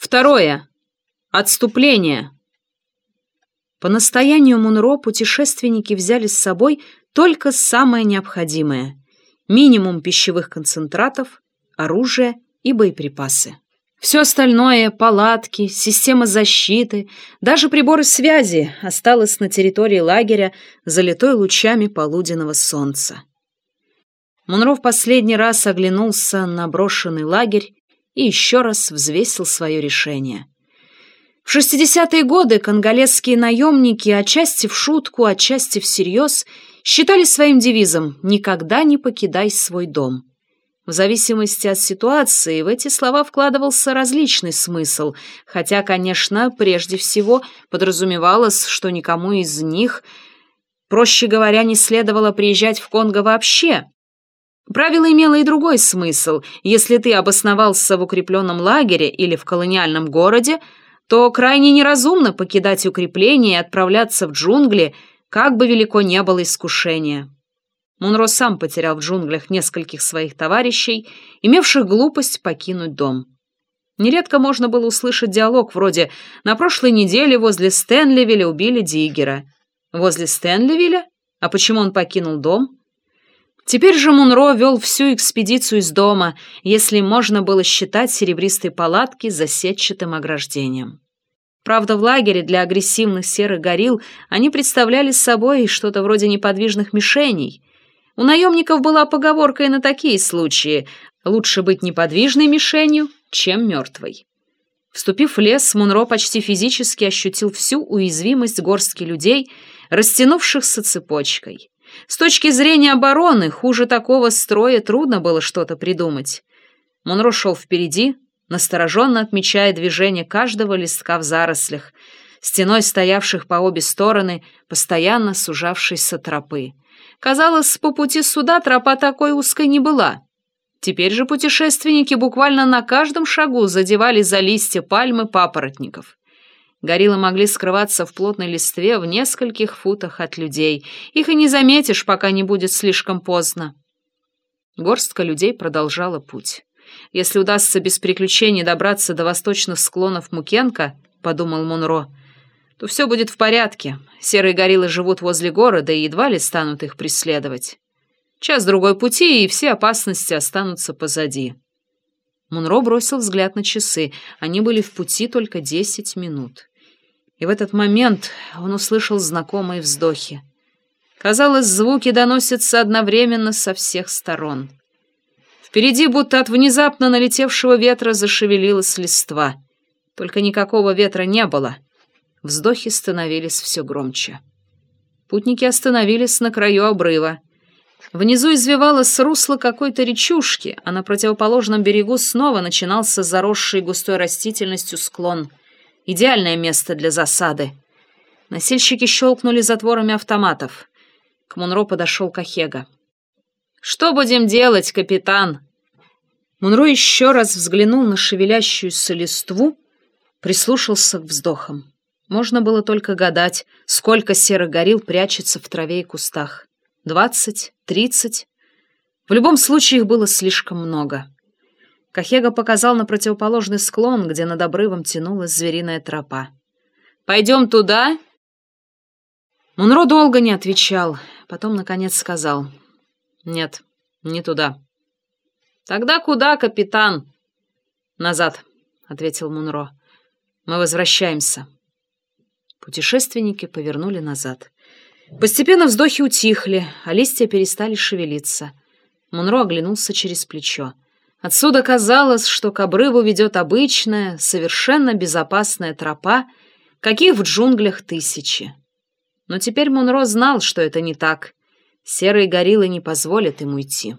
Второе. Отступление. По настоянию Мунро путешественники взяли с собой только самое необходимое – минимум пищевых концентратов, оружие и боеприпасы. Все остальное – палатки, система защиты, даже приборы связи – осталось на территории лагеря, залитой лучами полуденного солнца. Мунро последний раз оглянулся на брошенный лагерь и еще раз взвесил свое решение. В 60-е годы конголезские наемники, отчасти в шутку, отчасти всерьез, считали своим девизом «никогда не покидай свой дом». В зависимости от ситуации в эти слова вкладывался различный смысл, хотя, конечно, прежде всего подразумевалось, что никому из них, проще говоря, не следовало приезжать в Конго вообще, Правило имело и другой смысл. Если ты обосновался в укрепленном лагере или в колониальном городе, то крайне неразумно покидать укрепление и отправляться в джунгли, как бы велико не было искушение. Мунро сам потерял в джунглях нескольких своих товарищей, имевших глупость покинуть дом. Нередко можно было услышать диалог вроде «На прошлой неделе возле Стэнливиля убили Диггера». «Возле Стэнливиля? А почему он покинул дом?» Теперь же Мунро вел всю экспедицию из дома, если можно было считать серебристые палатки за ограждением. Правда, в лагере для агрессивных серых горилл они представляли собой что-то вроде неподвижных мишеней. У наемников была поговорка и на такие случаи «лучше быть неподвижной мишенью, чем мертвой». Вступив в лес, Мунро почти физически ощутил всю уязвимость горстки людей, растянувшихся цепочкой. С точки зрения обороны, хуже такого строя трудно было что-то придумать. Монро шел впереди, настороженно отмечая движение каждого листка в зарослях, стеной стоявших по обе стороны, постоянно сужавшейся тропы. Казалось, по пути сюда тропа такой узкой не была. Теперь же путешественники буквально на каждом шагу задевали за листья пальмы папоротников. Гориллы могли скрываться в плотной листве в нескольких футах от людей. Их и не заметишь, пока не будет слишком поздно. Горстка людей продолжала путь. «Если удастся без приключений добраться до восточных склонов Мукенка, — подумал Монро, — то все будет в порядке. Серые гориллы живут возле города и едва ли станут их преследовать. Час-другой пути, и все опасности останутся позади». Мунро бросил взгляд на часы. Они были в пути только десять минут. И в этот момент он услышал знакомые вздохи. Казалось, звуки доносятся одновременно со всех сторон. Впереди, будто от внезапно налетевшего ветра, зашевелилась листва. Только никакого ветра не было. Вздохи становились все громче. Путники остановились на краю обрыва. Внизу извивалось русло какой-то речушки, а на противоположном берегу снова начинался заросший густой растительностью склон — Идеальное место для засады. Насильщики щелкнули затворами автоматов. К Мунро подошел Кахега. «Что будем делать, капитан?» Мунро еще раз взглянул на шевелящуюся листву, прислушался к вздохам. Можно было только гадать, сколько серых горил прячется в траве и кустах. Двадцать? Тридцать? В любом случае их было слишком много. Кахега показал на противоположный склон, где над обрывом тянулась звериная тропа. «Пойдем туда?» Мунро долго не отвечал, потом, наконец, сказал. «Нет, не туда». «Тогда куда, капитан?» «Назад», — ответил Мунро. «Мы возвращаемся». Путешественники повернули назад. Постепенно вздохи утихли, а листья перестали шевелиться. Мунро оглянулся через плечо. Отсюда казалось, что к обрыву ведет обычная, совершенно безопасная тропа, каких в джунглях тысячи. Но теперь Монро знал, что это не так. Серые гориллы не позволят ему идти.